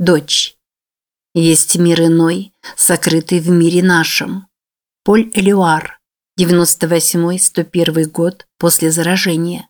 Дочь. Есть мир иной, сокрытый в мире нашем. Поль Элюар. 98-101 год после заражения.